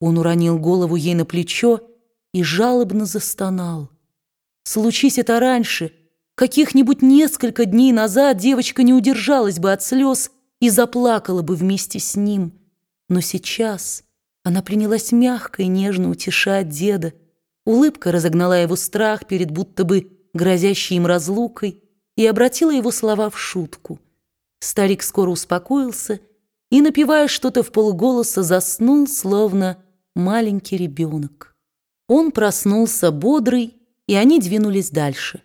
Он уронил голову ей на плечо и жалобно застонал. Случись это раньше, каких-нибудь несколько дней назад девочка не удержалась бы от слез и заплакала бы вместе с ним. Но сейчас она принялась мягко и нежно утешать деда. Улыбка разогнала его страх перед будто бы грозящей им разлукой и обратила его слова в шутку. Старик скоро успокоился и, напевая что-то в полголоса, заснул, словно маленький ребенок. Он проснулся бодрый, и они двинулись дальше.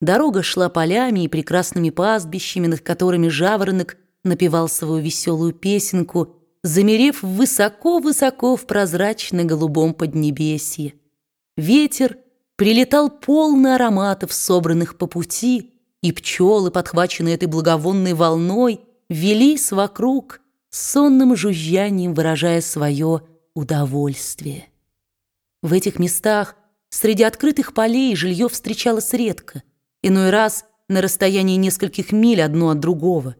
Дорога шла полями и прекрасными пастбищами, над которыми жаворонок напевал свою веселую песенку, замерев высоко-высоко в прозрачно-голубом поднебесье. Ветер прилетал полный ароматов, собранных по пути, и пчелы, подхваченные этой благовонной волной, велись вокруг, сонным жужжанием выражая свое удовольствие. В этих местах среди открытых полей жилье встречалось редко, иной раз на расстоянии нескольких миль одно от другого.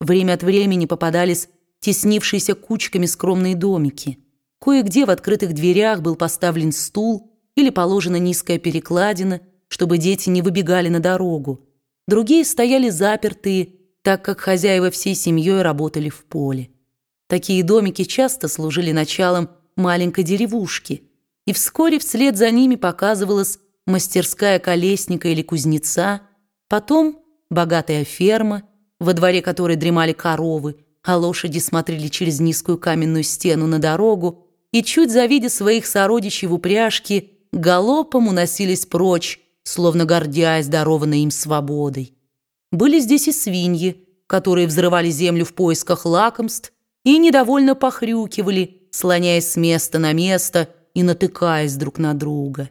Время от времени попадались теснившиеся кучками скромные домики. Кое-где в открытых дверях был поставлен стул или положена низкая перекладина, чтобы дети не выбегали на дорогу. Другие стояли запертые, так как хозяева всей семьей работали в поле. Такие домики часто служили началом маленькой деревушки, и вскоре вслед за ними показывалась мастерская колесника или кузнеца, потом богатая ферма, во дворе которой дремали коровы, а лошади смотрели через низкую каменную стену на дорогу и, чуть завидя своих сородичей в упряжке, галопом уносились прочь, словно гордясь дарованной им свободой. Были здесь и свиньи, которые взрывали землю в поисках лакомств и недовольно похрюкивали, слоняясь с места на место и натыкаясь друг на друга.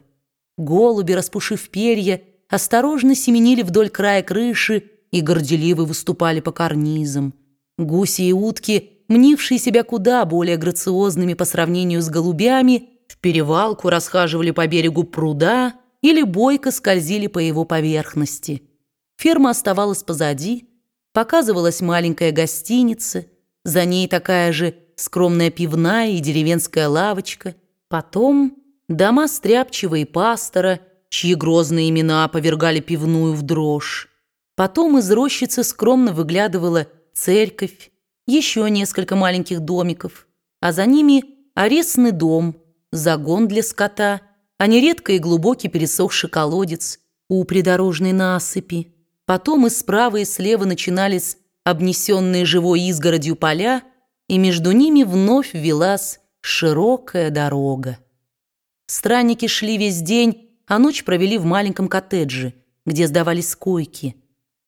Голуби, распушив перья, осторожно семенили вдоль края крыши и горделиво выступали по карнизам. Гуси и утки, мнившие себя куда более грациозными по сравнению с голубями, в перевалку расхаживали по берегу пруда или бойко скользили по его поверхности. Ферма оставалась позади, показывалась маленькая гостиница, за ней такая же скромная пивная и деревенская лавочка, потом дома стряпчего и пастора, чьи грозные имена повергали пивную в дрожь. Потом из рощицы скромно выглядывала церковь, еще несколько маленьких домиков, а за ними арестный дом, загон для скота, а нередко и глубокий пересохший колодец у придорожной насыпи. Потом и справа, и слева начинались обнесенные живой изгородью поля, и между ними вновь велась широкая дорога. Странники шли весь день, а ночь провели в маленьком коттедже, где сдавались койки.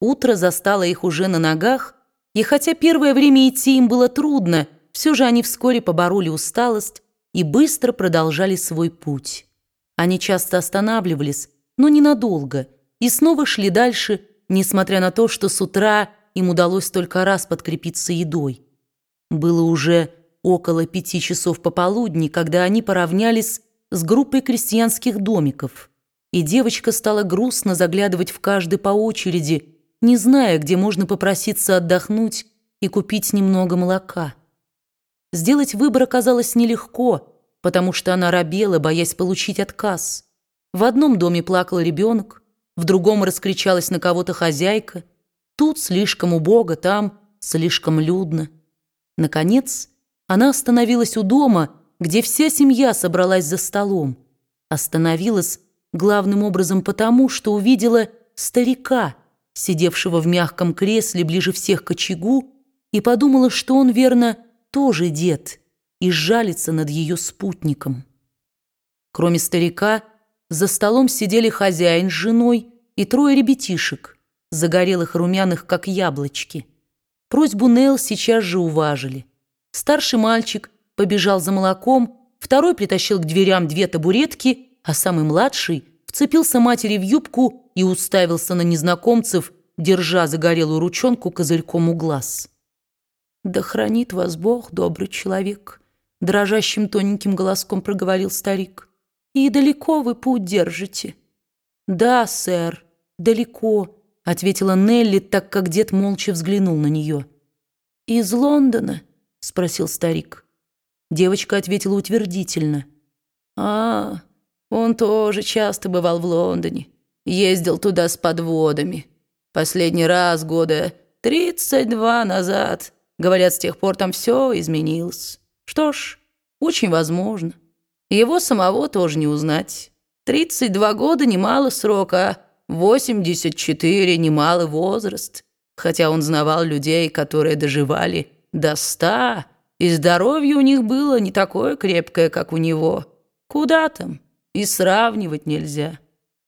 Утро застало их уже на ногах, и хотя первое время идти им было трудно, все же они вскоре побороли усталость и быстро продолжали свой путь. Они часто останавливались, но ненадолго, и снова шли дальше, несмотря на то, что с утра им удалось только раз подкрепиться едой. Было уже около пяти часов пополудни, когда они поравнялись с группой крестьянских домиков, и девочка стала грустно заглядывать в каждый по очереди, не зная, где можно попроситься отдохнуть и купить немного молока. Сделать выбор оказалось нелегко, потому что она робела, боясь получить отказ. В одном доме плакал ребенок, в другом раскричалась на кого-то хозяйка. Тут слишком убого, там слишком людно. Наконец, она остановилась у дома, где вся семья собралась за столом. Остановилась главным образом потому, что увидела старика, сидевшего в мягком кресле ближе всех к очагу, и подумала, что он, верно, тоже дед, и жалится над ее спутником. Кроме старика, за столом сидели хозяин с женой и трое ребятишек, загорелых румяных, как яблочки. Просьбу Нел сейчас же уважили. Старший мальчик побежал за молоком, второй притащил к дверям две табуретки, а самый младший вцепился матери в юбку и уставился на незнакомцев, держа загорелую ручонку козырьком у глаз. «Да хранит вас Бог, добрый человек», — дрожащим тоненьким голоском проговорил старик. И далеко вы путь держите?» «Да, сэр, далеко», — ответила Нелли, так как дед молча взглянул на нее. «Из Лондона?» — спросил старик. Девочка ответила утвердительно. «А, он тоже часто бывал в Лондоне. Ездил туда с подводами. Последний раз года тридцать два назад. Говорят, с тех пор там все изменилось. Что ж, очень возможно. Его самого тоже не узнать. Тридцать два года – немало срока, а восемьдесят четыре – немалый возраст. Хотя он знавал людей, которые доживали до ста, и здоровье у них было не такое крепкое, как у него. Куда там? И сравнивать нельзя.